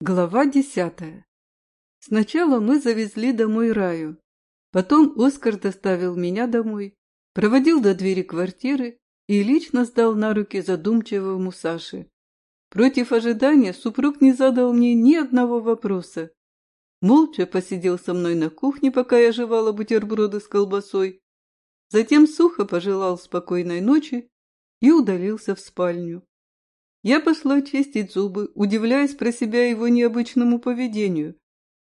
Глава десятая. Сначала мы завезли домой Раю. Потом Оскар доставил меня домой, проводил до двери квартиры и лично сдал на руки задумчивому Саше. Против ожидания супруг не задал мне ни одного вопроса. Молча посидел со мной на кухне, пока я жевала бутерброды с колбасой. Затем сухо пожелал спокойной ночи и удалился в спальню. Я пошла чистить зубы, удивляясь про себя его необычному поведению.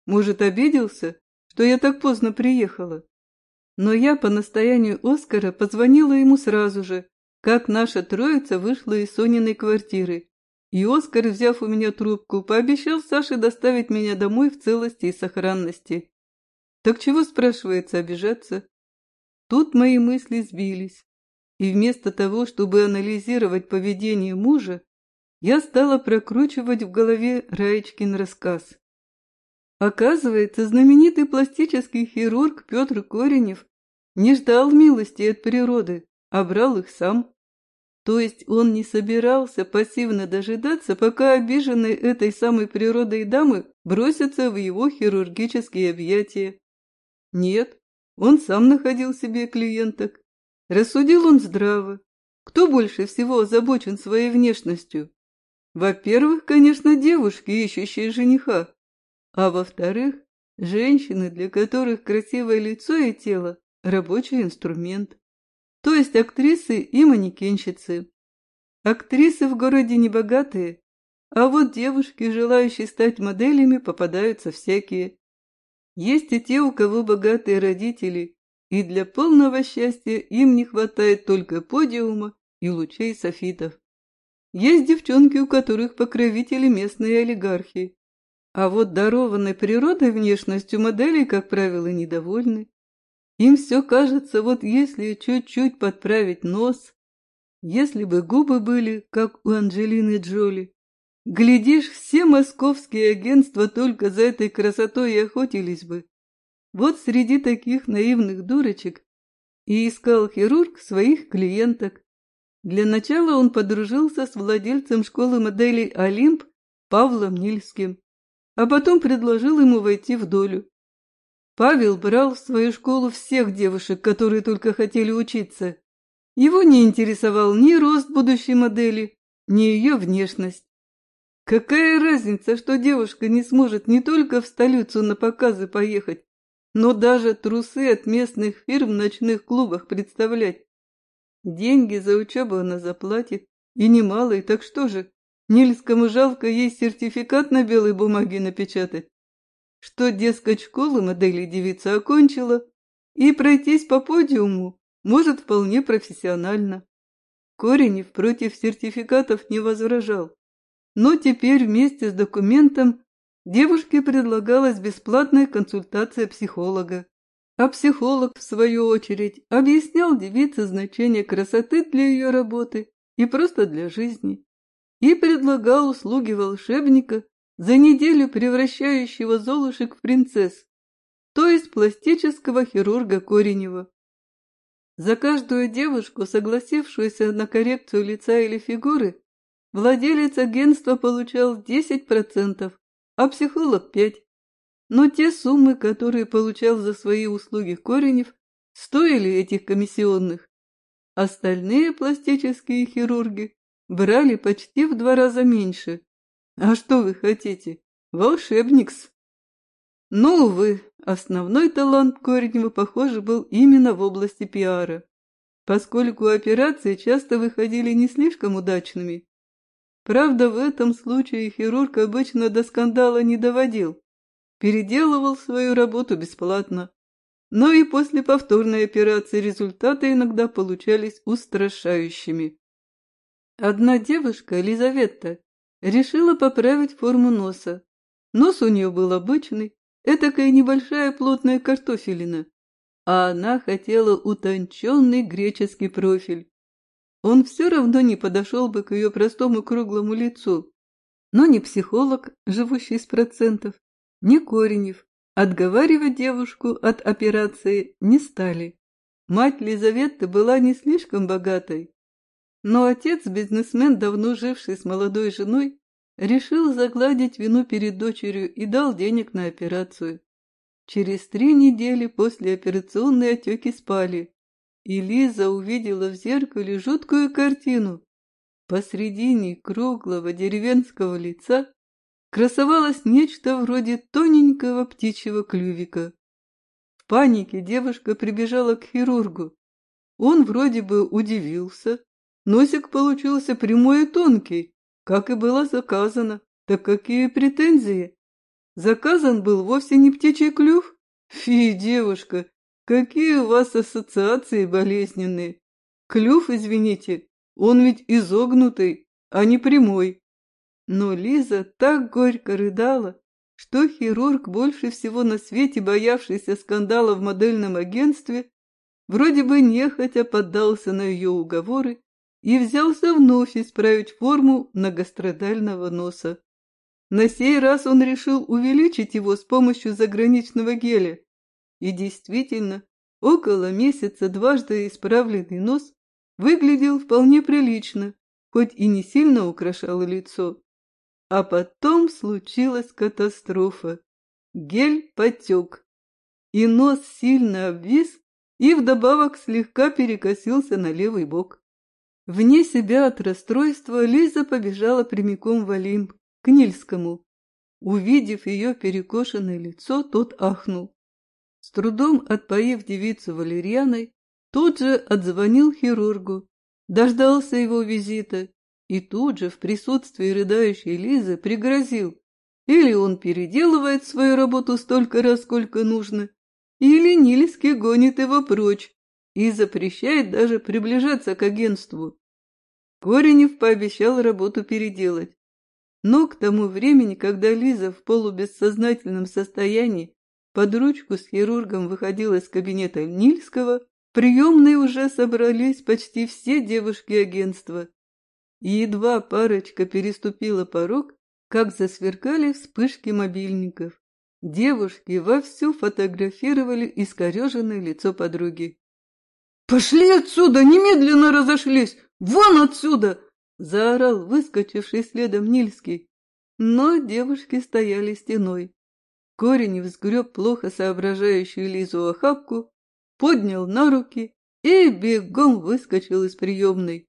Может, обиделся, что я так поздно приехала? Но я по настоянию Оскара позвонила ему сразу же, как наша троица вышла из Сониной квартиры. И Оскар, взяв у меня трубку, пообещал Саше доставить меня домой в целости и сохранности. Так чего, спрашивается, обижаться? Тут мои мысли сбились. И вместо того, чтобы анализировать поведение мужа, я стала прокручивать в голове Раечкин рассказ. Оказывается, знаменитый пластический хирург Петр Коренев не ждал милости от природы, а брал их сам. То есть он не собирался пассивно дожидаться, пока обиженные этой самой природой дамы бросятся в его хирургические объятия. Нет, он сам находил себе клиенток. Рассудил он здраво. Кто больше всего озабочен своей внешностью? Во-первых, конечно, девушки, ищущие жениха. А во-вторых, женщины, для которых красивое лицо и тело – рабочий инструмент. То есть актрисы и манекенщицы. Актрисы в городе небогатые, а вот девушки, желающие стать моделями, попадаются всякие. Есть и те, у кого богатые родители, и для полного счастья им не хватает только подиума и лучей софитов. Есть девчонки, у которых покровители местные олигархи. А вот дарованной природой внешностью моделей, как правило, недовольны. Им все кажется, вот если чуть-чуть подправить нос, если бы губы были, как у Анджелины Джоли. Глядишь, все московские агентства только за этой красотой и охотились бы. Вот среди таких наивных дурочек и искал хирург своих клиенток. Для начала он подружился с владельцем школы моделей «Олимп» Павлом Нильским, а потом предложил ему войти в долю. Павел брал в свою школу всех девушек, которые только хотели учиться. Его не интересовал ни рост будущей модели, ни ее внешность. Какая разница, что девушка не сможет не только в столицу на показы поехать, но даже трусы от местных фирм в ночных клубах представлять. Деньги за учебу она заплатит, и немалые, так что же, Нильскому жалко ей сертификат на белой бумаге напечатать, что, дескать, школу модели девица окончила, и пройтись по подиуму может вполне профессионально. Коренев против сертификатов не возражал, но теперь вместе с документом девушке предлагалась бесплатная консультация психолога. А психолог, в свою очередь, объяснял девице значение красоты для ее работы и просто для жизни, и предлагал услуги волшебника, за неделю превращающего золушек в принцесс, то есть пластического хирурга Коренева. За каждую девушку, согласившуюся на коррекцию лица или фигуры, владелец агентства получал 10%, а психолог – 5%. Но те суммы, которые получал за свои услуги Коренев, стоили этих комиссионных. Остальные пластические хирурги брали почти в два раза меньше. А что вы хотите? Волшебникс. Но, увы, основной талант Коренева, похоже, был именно в области пиара, поскольку операции часто выходили не слишком удачными. Правда, в этом случае хирург обычно до скандала не доводил, переделывал свою работу бесплатно. Но и после повторной операции результаты иногда получались устрашающими. Одна девушка, Елизавета, решила поправить форму носа. Нос у нее был обычный, этакая небольшая плотная картофелина, а она хотела утонченный греческий профиль. Он все равно не подошел бы к ее простому круглому лицу. Но ни психолог, живущий с процентов, ни Коренев отговаривать девушку от операции не стали. Мать Лизаветы была не слишком богатой, но отец, бизнесмен, давно живший с молодой женой, решил загладить вину перед дочерью и дал денег на операцию. Через три недели после операционной отеки спали, и Лиза увидела в зеркале жуткую картину. Посредине круглого деревенского лица красовалось нечто вроде тоненького птичьего клювика. В панике девушка прибежала к хирургу. Он вроде бы удивился. Носик получился прямой и тонкий, как и было заказано. Так какие претензии? Заказан был вовсе не птичий клюв? Фи, девушка, какие у вас ассоциации болезненные. Клюв, извините, он ведь изогнутый, а не прямой. Но Лиза так горько рыдала, что хирург, больше всего на свете боявшийся скандала в модельном агентстве, вроде бы нехотя поддался на ее уговоры и взялся вновь исправить форму многострадального носа. На сей раз он решил увеличить его с помощью заграничного геля. И действительно, около месяца дважды исправленный нос выглядел вполне прилично, хоть и не сильно украшал лицо. А потом случилась катастрофа. Гель потек, и нос сильно обвис и вдобавок слегка перекосился на левый бок. Вне себя от расстройства Лиза побежала прямиком в Олимп, к Нильскому. Увидев ее перекошенное лицо, тот ахнул. С трудом отпоив девицу валерьяной, тут же отзвонил хирургу, дождался его визита и тут же в присутствии рыдающей Лизы пригрозил. Или он переделывает свою работу столько раз, сколько нужно, или Нильский гонит его прочь и запрещает даже приближаться к агентству. Коренев пообещал работу переделать. Но к тому времени, когда Лиза в полубессознательном состоянии под ручку с хирургом выходила из кабинета Нильского, в приемной уже собрались почти все девушки агентства. И едва парочка переступила порог, как засверкали вспышки мобильников. Девушки вовсю фотографировали искореженное лицо подруги. «Пошли отсюда! Немедленно разошлись! Вон отсюда!» Заорал выскочивший следом Нильский. Но девушки стояли стеной. Корень взгреб плохо соображающую Лизу охапку, поднял на руки и бегом выскочил из приемной.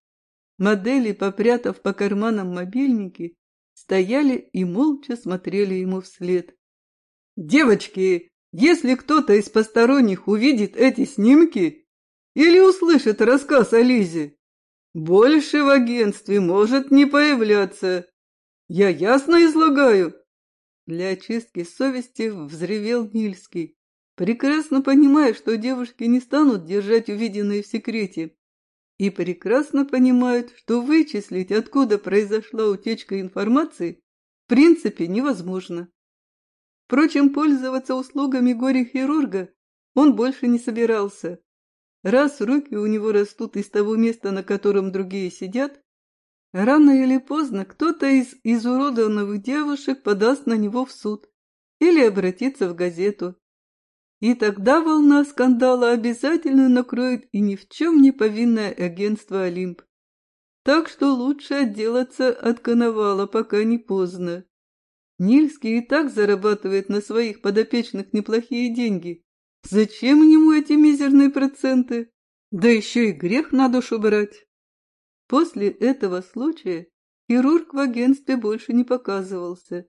Модели, попрятав по карманам мобильники, стояли и молча смотрели ему вслед. «Девочки, если кто-то из посторонних увидит эти снимки или услышит рассказ о Лизе, больше в агентстве может не появляться. Я ясно излагаю?» Для очистки совести взревел Нильский, прекрасно понимая, что девушки не станут держать увиденное в секрете, и прекрасно понимают, что вычислить, откуда произошла утечка информации, в принципе невозможно. Впрочем, пользоваться услугами горе-хирурга он больше не собирался. Раз руки у него растут из того места, на котором другие сидят, рано или поздно кто-то из изуродованных девушек подаст на него в суд или обратится в газету. И тогда волна скандала обязательно накроет и ни в чем не повинное агентство «Олимп». Так что лучше отделаться от коновала, пока не поздно. Нильский и так зарабатывает на своих подопечных неплохие деньги. Зачем ему эти мизерные проценты? Да еще и грех на душу брать. После этого случая хирург в агентстве больше не показывался.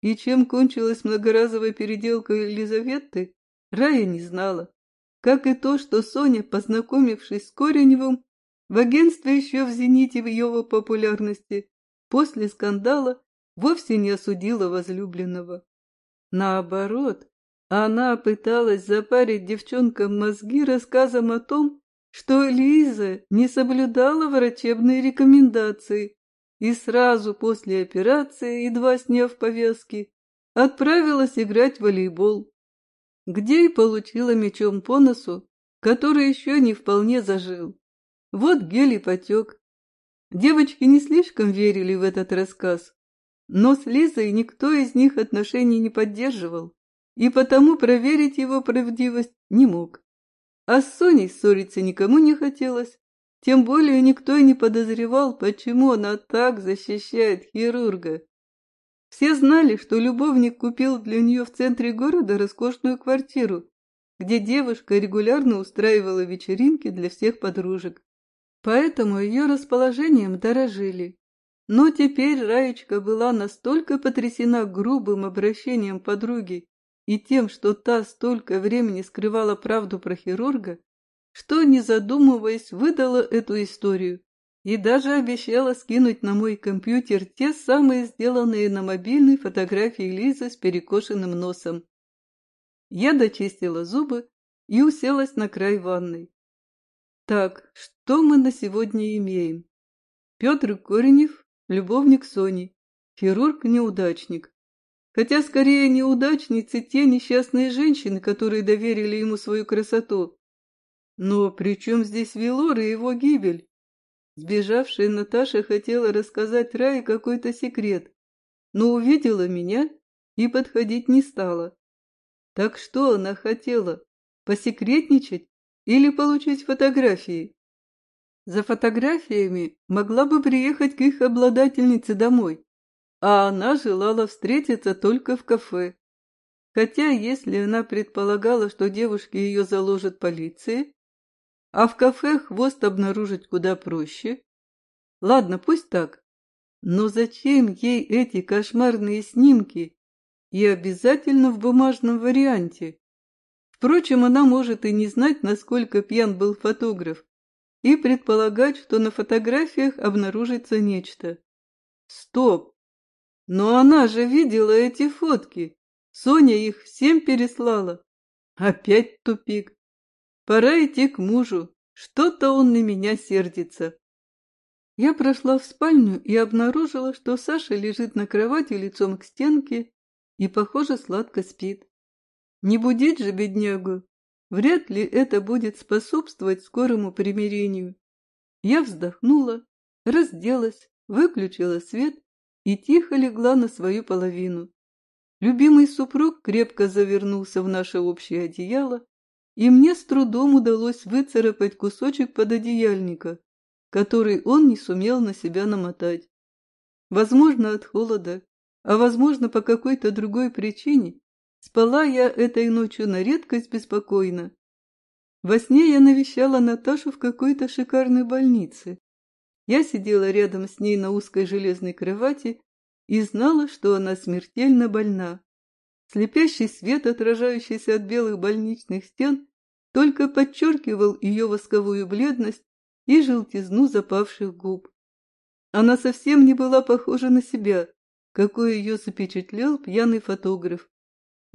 И чем кончилась многоразовая переделка Елизаветы, Рая не знала. Как и то, что Соня, познакомившись с Кореневым, в агентстве еще в зените его популярности, после скандала вовсе не осудила возлюбленного. Наоборот, она пыталась запарить девчонкам мозги рассказом о том, что Лиза не соблюдала врачебные рекомендации и сразу после операции, едва сняв повязки, отправилась играть в волейбол, где и получила мечом по носу, который еще не вполне зажил. Вот гель и потек. Девочки не слишком верили в этот рассказ, но с Лизой никто из них отношений не поддерживал и потому проверить его правдивость не мог. А с Соней ссориться никому не хотелось, тем более никто и не подозревал, почему она так защищает хирурга. Все знали, что любовник купил для нее в центре города роскошную квартиру, где девушка регулярно устраивала вечеринки для всех подружек. Поэтому ее расположением дорожили. Но теперь Раечка была настолько потрясена грубым обращением подруги и тем, что та столько времени скрывала правду про хирурга, что, не задумываясь, выдала эту историю и даже обещала скинуть на мой компьютер те самые сделанные на мобильной фотографии Лизы с перекошенным носом. Я дочистила зубы и уселась на край ванной. Так, что мы на сегодня имеем? Петр Коренев, любовник Сони, хирург-неудачник. Хотя скорее неудачницы те несчастные женщины, которые доверили ему свою красоту. Но при чем здесь Вилор и его гибель? Сбежавшая Наташа хотела рассказать Рае какой-то секрет, но увидела меня и подходить не стала. Так что она хотела? Посекретничать или получить фотографии? За фотографиями могла бы приехать к их обладательнице домой, а она желала встретиться только в кафе. Хотя, если она предполагала, что девушки ее заложат полиции, а в кафе хвост обнаружить куда проще. Ладно, пусть так. Но зачем ей эти кошмарные снимки? И обязательно в бумажном варианте. Впрочем, она может и не знать, насколько пьян был фотограф, и предполагать, что на фотографиях обнаружится нечто. Стоп! Но она же видела эти фотки. Соня их всем переслала. Опять тупик. Пора идти к мужу. Что-то он на меня сердится. Я прошла в спальню и обнаружила, что Саша лежит на кровати лицом к стенке и, похоже, сладко спит. Не будить же беднягу. Вряд ли это будет способствовать скорому примирению. Я вздохнула, разделась, выключила свет и тихо легла на свою половину. Любимый супруг крепко завернулся в наше общее одеяло и мне с трудом удалось выцарапать кусочек пододеяльника, который он не сумел на себя намотать. Возможно, от холода, а возможно, по какой-то другой причине, спала я этой ночью на редкость беспокойно. Во сне я навещала Наташу в какой-то шикарной больнице. Я сидела рядом с ней на узкой железной кровати и знала, что она смертельно больна. Слепящий свет, отражающийся от белых больничных стен, только подчеркивал ее восковую бледность и желтизну запавших губ. Она совсем не была похожа на себя, какой ее запечатлел пьяный фотограф.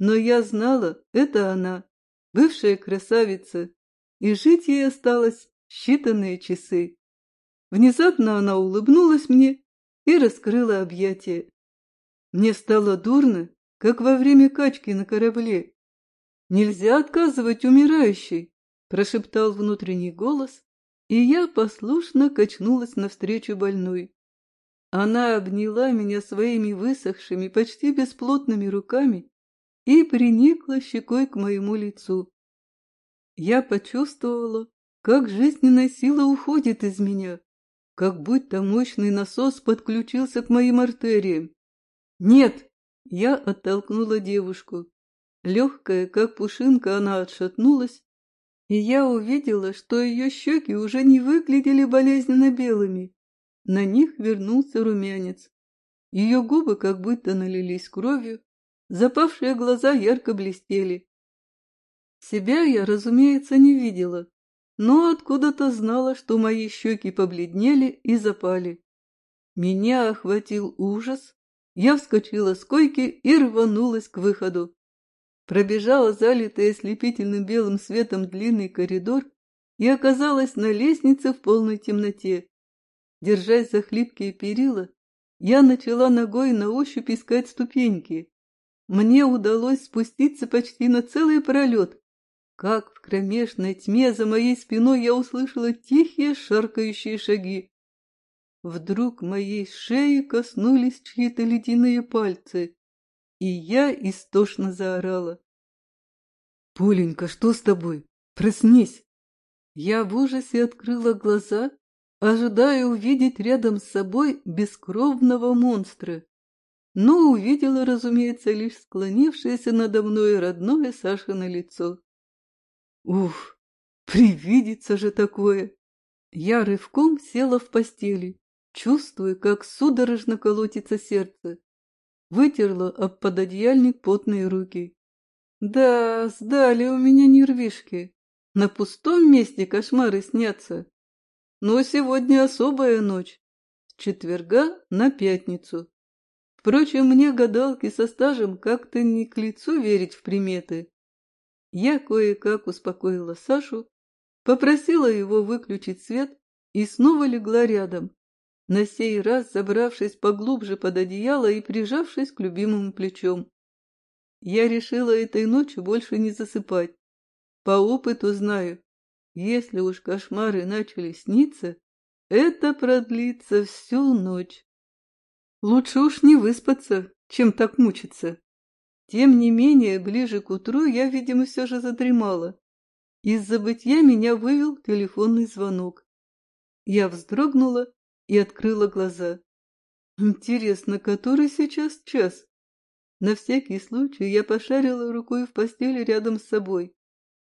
Но я знала, это она, бывшая красавица, и жить ей осталось считанные часы. Внезапно она улыбнулась мне и раскрыла объятия. Мне стало дурно как во время качки на корабле. «Нельзя отказывать умирающей!» – прошептал внутренний голос, и я послушно качнулась навстречу больной. Она обняла меня своими высохшими, почти бесплотными руками и приникла щекой к моему лицу. Я почувствовала, как жизненная сила уходит из меня, как будто мощный насос подключился к моим артериям. «Нет!» Я оттолкнула девушку. Легкая, как пушинка, она отшатнулась, и я увидела, что ее щеки уже не выглядели болезненно белыми. На них вернулся румянец. Ее губы как будто налились кровью, запавшие глаза ярко блестели. Себя я, разумеется, не видела, но откуда-то знала, что мои щеки побледнели и запали. Меня охватил ужас, я вскочила с койки и рванулась к выходу. Пробежала залитый ослепительным белым светом длинный коридор и оказалась на лестнице в полной темноте. Держась за хлипкие перила, я начала ногой на ощупь искать ступеньки. Мне удалось спуститься почти на целый пролет. Как в кромешной тьме за моей спиной я услышала тихие шаркающие шаги. Вдруг моей шеи коснулись чьи-то ледяные пальцы, и я истошно заорала. «Поленька, что с тобой? Проснись!» Я в ужасе открыла глаза, ожидая увидеть рядом с собой бескровного монстра. но увидела, разумеется, лишь склонившееся надо мной родное Сашино лицо. Уф, привидится же такое! Я рывком села в постели, чувствуя, как судорожно колотится сердце. Вытерла об пододеяльник потные руки. Да, сдали у меня нервишки. На пустом месте кошмары снятся. Но сегодня особая ночь. С четверга на пятницу. Впрочем, мне гадалки со стажем как-то не к лицу верить в приметы. Я кое-как успокоила Сашу, попросила его выключить свет и снова легла рядом, на сей раз забравшись поглубже под одеяло и прижавшись к любимому плечом. Я решила этой ночью больше не засыпать. По опыту знаю, если уж кошмары начали сниться, это продлится всю ночь. Лучше уж не выспаться, чем так мучиться. Тем не менее, ближе к утру я, видимо, все же задремала. Из забытья меня вывел телефонный звонок. Я вздрогнула и открыла глаза. Интересно, который сейчас час? На всякий случай я пошарила рукой в постели рядом с собой.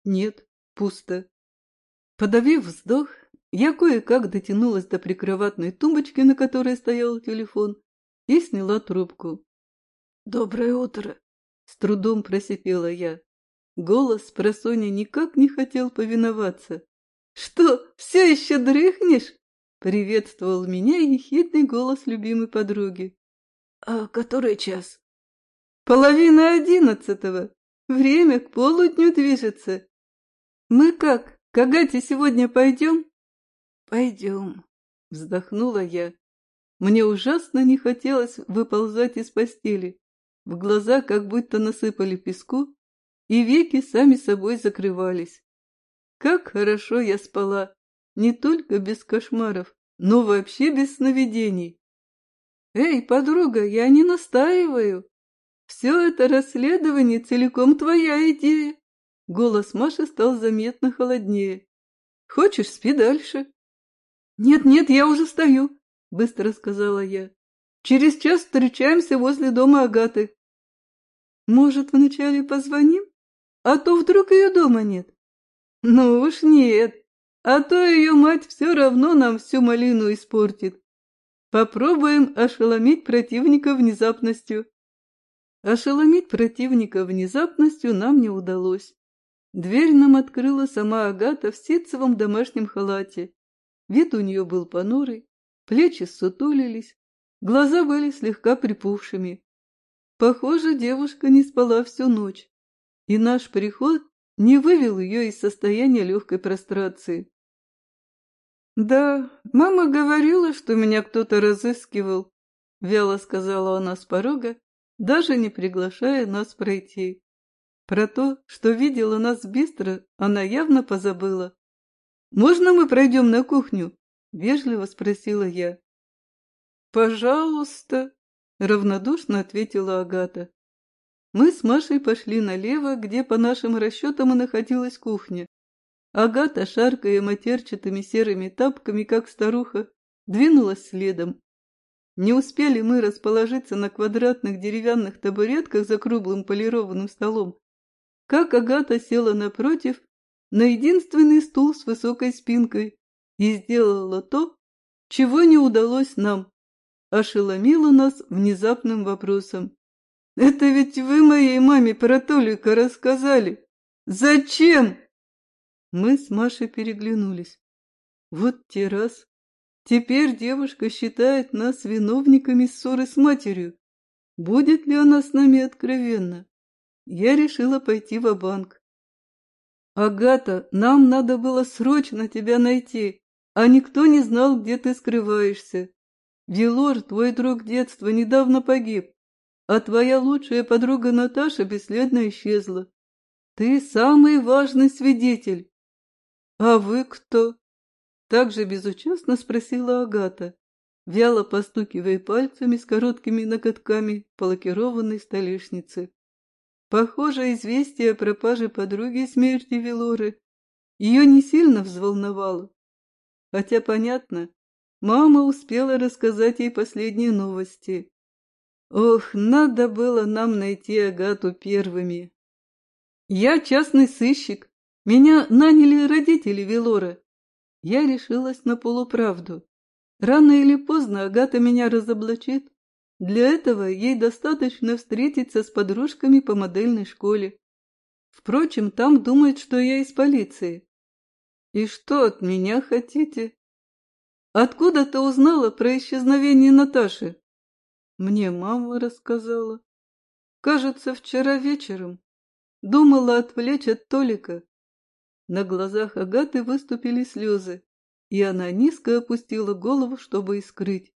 Нет, пусто. Подавив вздох, я кое-как дотянулась до прикроватной тумбочки, на которой стоял телефон, и сняла трубку. «Доброе утро!» — с трудом просипела я. Голос просони никак не хотел повиноваться. «Что, все еще дрыхнешь?» — приветствовал меня ехидный голос любимой подруги. «А который час?» «Половина одиннадцатого. Время к полудню движется. Мы как, к Агате сегодня пойдем?» «Пойдем», — вздохнула я. Мне ужасно не хотелось выползать из постели. В глаза как будто насыпали песку, и веки сами собой закрывались. Как хорошо я спала, не только без кошмаров, но вообще без сновидений. Эй, подруга, я не настаиваю. Все это расследование целиком твоя идея. Голос Маши стал заметно холоднее. Хочешь, спи дальше. Нет-нет, я уже стою, — быстро сказала я. «Через час встречаемся возле дома Агаты». «Может, вначале позвоним? А то вдруг ее дома нет». «Ну уж нет, а то ее мать все равно нам всю малину испортит. Попробуем ошеломить противника внезапностью». Ошеломить противника внезапностью нам не удалось. Дверь нам открыла сама Агата в ситцевом домашнем халате. Вид у нее был понурый, плечи сутулились, глаза были слегка припухшими. Похоже, девушка не спала всю ночь, и наш приход не вывел ее из состояния легкой прострации. «Да, мама говорила, что меня кто-то разыскивал», — вяло сказала она с порога, даже не приглашая нас пройти. Про то, что видела нас быстро, она явно позабыла. «Можно мы пройдем на кухню?» Вежливо спросила я. «Пожалуйста», — равнодушно ответила Агата. Мы с Машей пошли налево, где, по нашим расчетам, и находилась кухня. Агата, шаркая матерчатыми серыми тапками, как старуха, двинулась следом. Не успели мы расположиться на квадратных деревянных табуретках за круглым полированным столом, как Агата села напротив на единственный стул с высокой спинкой, и сделала то, чего не удалось нам, ошеломила нас внезапным вопросом. «Это ведь вы моей маме про Толика рассказали! Зачем?» Мы с Машей переглянулись. Вот те раз. Теперь девушка считает нас виновниками ссоры с матерью. Будет ли она с нами откровенна? Я решила пойти в банк «Агата, нам надо было срочно тебя найти а никто не знал, где ты скрываешься. Вилор, твой друг детства, недавно погиб, а твоя лучшая подруга Наташа бесследно исчезла. Ты самый важный свидетель. А вы кто? Так же безучастно спросила Агата, вяло постукивая пальцами с короткими ноготками по лакированной столешнице. Похоже, известие о пропаже подруги смерти Вилоры ее не сильно взволновало. Хотя, понятно, мама успела рассказать ей последние новости. Ох, надо было нам найти Агату первыми. Я частный сыщик. Меня наняли родители Велора. Я решилась на полуправду. Рано или поздно Агата меня разоблачит. Для этого ей достаточно встретиться с подружками по модельной школе. Впрочем, там думают, что я из полиции. И что от меня хотите? Откуда ты узнала про исчезновение Наташи? Мне мама рассказала. Кажется, вчера вечером. Думала отвлечь от Толика. На глазах Агаты выступили слезы, и она низко опустила голову, чтобы их скрыть.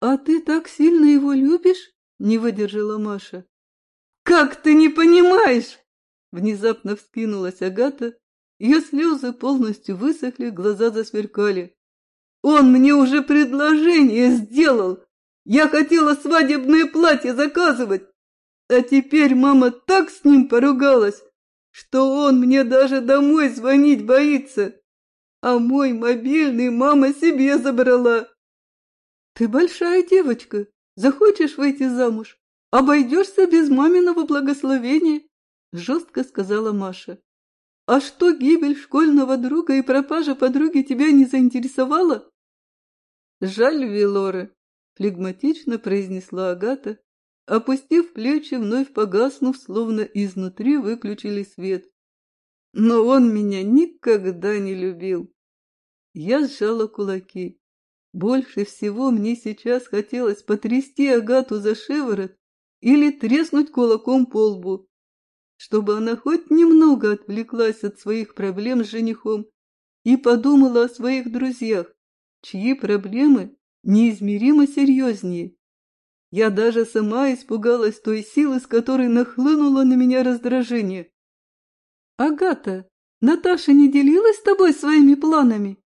«А ты так сильно его любишь?» — не выдержала Маша. «Как ты не понимаешь?» Внезапно вскинулась Агата. Ее слезы полностью высохли, глаза засверкали. «Он мне уже предложение сделал! Я хотела свадебное платье заказывать! А теперь мама так с ним поругалась, что он мне даже домой звонить боится. А мой мобильный мама себе забрала. Ты большая девочка, захочешь выйти замуж, обойдешься без маминого благословения. — жестко сказала Маша. «А что гибель школьного друга и пропажа подруги тебя не заинтересовала?» «Жаль, Велора», — флегматично произнесла Агата, опустив плечи, вновь погаснув, словно изнутри выключили свет. «Но он меня никогда не любил». Я сжала кулаки. Больше всего мне сейчас хотелось потрясти Агату за шиворот или треснуть кулаком по лбу чтобы она хоть немного отвлеклась от своих проблем с женихом и подумала о своих друзьях, чьи проблемы неизмеримо серьезнее. Я даже сама испугалась той силы, с которой нахлынуло на меня раздражение. «Агата, Наташа не делилась с тобой своими планами?»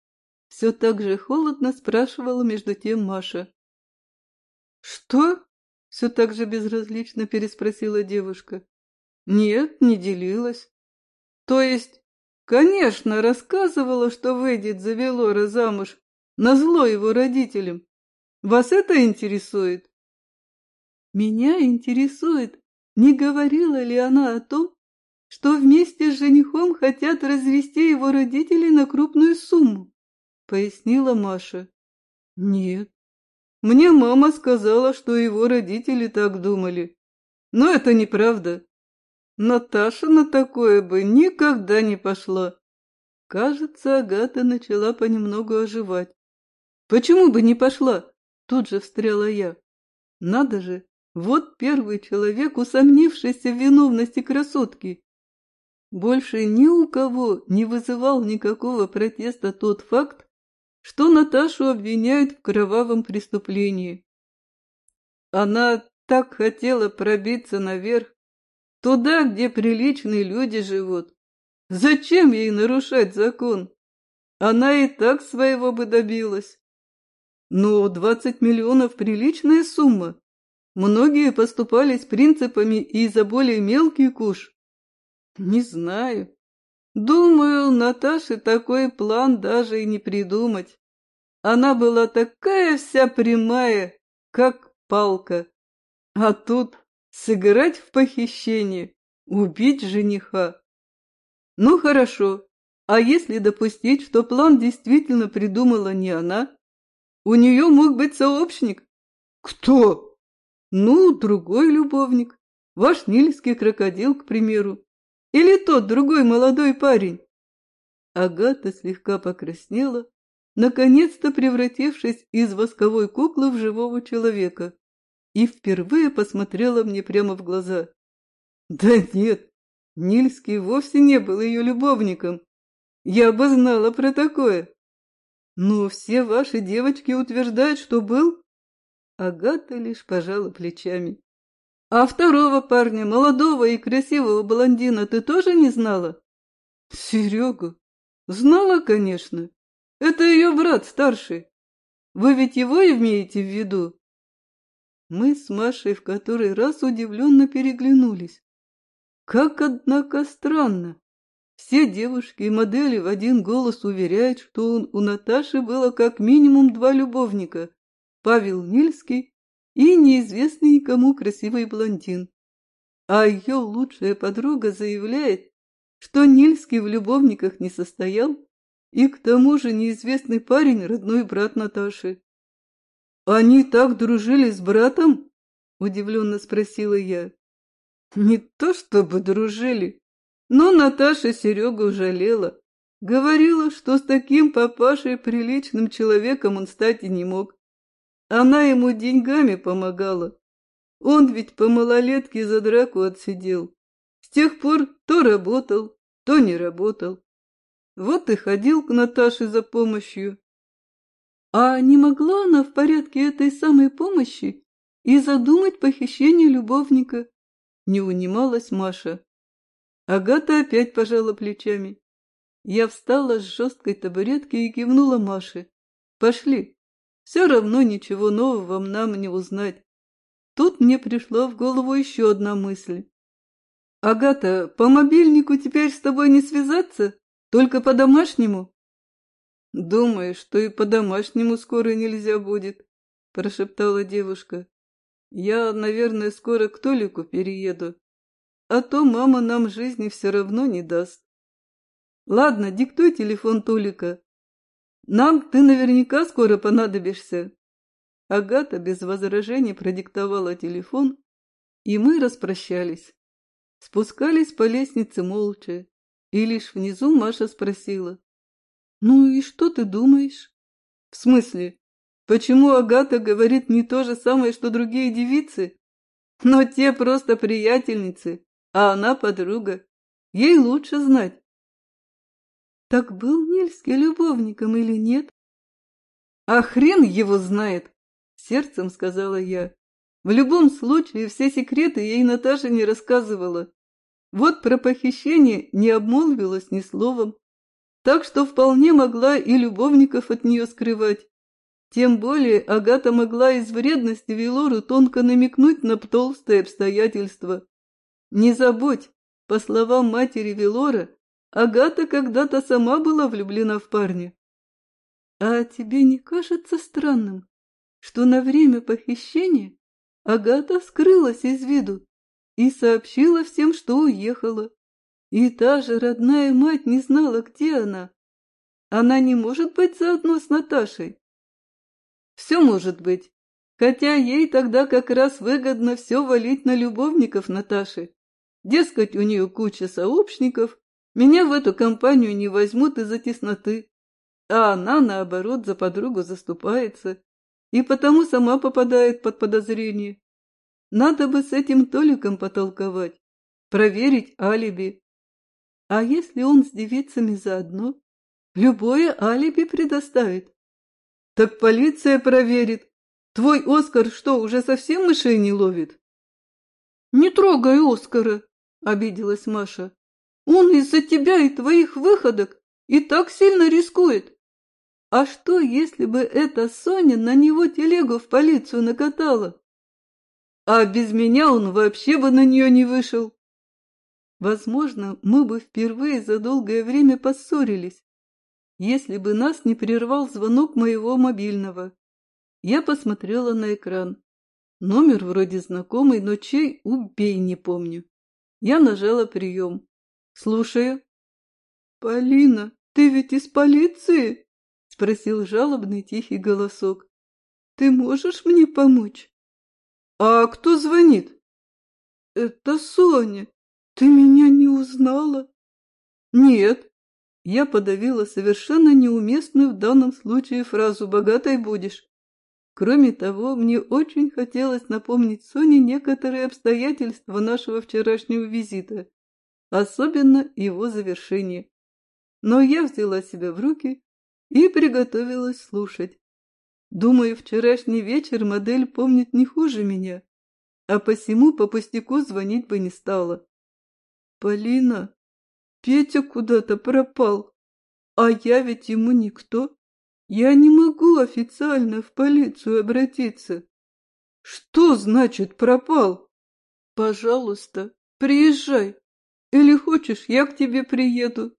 Все так же холодно спрашивала между тем Маша. «Что?» — все так же безразлично переспросила девушка. Нет, не делилась. То есть, конечно, рассказывала, что выйдет за Велора замуж, назло его родителям. Вас это интересует? Меня интересует, не говорила ли она о том, что вместе с женихом хотят развести его родителей на крупную сумму, пояснила Маша. Нет, мне мама сказала, что его родители так думали. Но это неправда. Наташа на такое бы никогда не пошла. Кажется, Агата начала понемногу оживать. Почему бы не пошла? Тут же встряла я. Надо же, вот первый человек, усомнившийся в виновности красотки. Больше ни у кого не вызывал никакого протеста тот факт, что Наташу обвиняют в кровавом преступлении. Она так хотела пробиться наверх, Туда, где приличные люди живут. Зачем ей нарушать закон? Она и так своего бы добилась. Но двадцать миллионов – приличная сумма. Многие поступали с принципами и за более мелкий куш. Не знаю. Думаю, Наташе такой план даже и не придумать. Она была такая вся прямая, как палка. А тут Сыграть в похищение, убить жениха. Ну хорошо, а если допустить, что план действительно придумала не она? У нее мог быть сообщник. Кто? Ну, другой любовник. Ваш нильский крокодил, к примеру. Или тот другой молодой парень. Агата слегка покраснела, наконец-то превратившись из восковой куклы в живого человека и впервые посмотрела мне прямо в глаза. Да нет, Нильский вовсе не был ее любовником. Я бы знала про такое. Но все ваши девочки утверждают, что был. Агата лишь пожала плечами. А второго парня, молодого и красивого блондина, ты тоже не знала? Серега. Знала, конечно. Это ее брат старший. Вы ведь его имеете в виду? Мы с Машей в который раз удивленно переглянулись. Как, однако, странно. Все девушки и модели в один голос уверяют, что он, у Наташи было как минимум два любовника – Павел Нильский и неизвестный никому красивый блондин. А ее лучшая подруга заявляет, что Нильский в любовниках не состоял, и к тому же неизвестный парень – родной брат Наташи. «Они так дружили с братом?» – удивленно спросила я. «Не то чтобы дружили, но Наташа Серегу жалела. Говорила, что с таким папашей приличным человеком он стать и не мог. Она ему деньгами помогала. Он ведь по малолетке за драку отсидел. С тех пор то работал, то не работал. Вот и ходил к Наташе за помощью. А не могла она в порядке этой самой помощи и задумать похищение любовника? Не унималась Маша. Агата опять пожала плечами. Я встала с жесткой табуретки и кивнула Маше. «Пошли. Все равно ничего нового нам не узнать». Тут мне пришла в голову еще одна мысль. «Агата, по мобильнику теперь с тобой не связаться? Только по-домашнему?» «Думаю, что и по-домашнему скоро нельзя будет», – прошептала девушка. «Я, наверное, скоро к Толику перееду, а то мама нам жизни все равно не даст». «Ладно, диктуй телефон Толика. Нам ты наверняка скоро понадобишься». Агата без возражений продиктовала телефон, и мы распрощались. Спускались по лестнице молча, и лишь внизу Маша спросила. «Ну и что ты думаешь?» «В смысле? Почему Агата говорит не то же самое, что другие девицы? Но те просто приятельницы, а она подруга. Ей лучше знать». «Так был Нильский любовником или нет?» «А хрен его знает!» — сердцем сказала я. В любом случае, все секреты ей Наташа не рассказывала. Вот про похищение не обмолвилась ни словом. Так что вполне могла и любовников от нее скрывать. Тем более Агата могла из вредности Велору тонко намекнуть на толстые обстоятельства. Не забудь, по словам матери Велора, Агата когда-то сама была влюблена в парня. А тебе не кажется странным, что на время похищения Агата скрылась из виду и сообщила всем, что уехала. И та же родная мать не знала, где она. Она не может быть заодно с Наташей. Все может быть, хотя ей тогда как раз выгодно все валить на любовников Наташи. Дескать, у нее куча сообщников, меня в эту компанию не возьмут из-за тесноты. А она, наоборот, за подругу заступается и потому сама попадает под подозрение. Надо бы с этим Толиком потолковать, проверить алиби. А если он с девицами заодно, любое алиби предоставит. Так полиция проверит. Твой Оскар что, уже совсем мышей не ловит? Не трогай Оскара, обиделась Маша. Он из-за тебя и твоих выходок и так сильно рискует. А что, если бы эта Соня на него телегу в полицию накатала? А без меня он вообще бы на нее не вышел. Возможно, мы бы впервые за долгое время поссорились, если бы нас не прервал звонок моего мобильного. Я посмотрела на экран. Номер вроде знакомый, но чей, убей, не помню. Я нажала прием. Слушаю. «Полина, ты ведь из полиции?» — спросил жалобный тихий голосок. «Ты можешь мне помочь?» «А кто звонит?» «Это Соня. Ты меня не узнала?» «Нет». Я подавила совершенно неуместную в данном случае фразу «богатой будешь». Кроме того, мне очень хотелось напомнить Соне некоторые обстоятельства нашего вчерашнего визита, особенно его завершение. Но я взяла себя в руки и приготовилась слушать. Думаю, вчерашний вечер модель помнит не хуже меня, а посему по пустяку звонить бы не стала. Полина, Петя куда-то пропал, а я ведь ему никто. Я не могу официально в полицию обратиться. Что значит пропал? Пожалуйста, приезжай. Или хочешь, я к тебе приеду.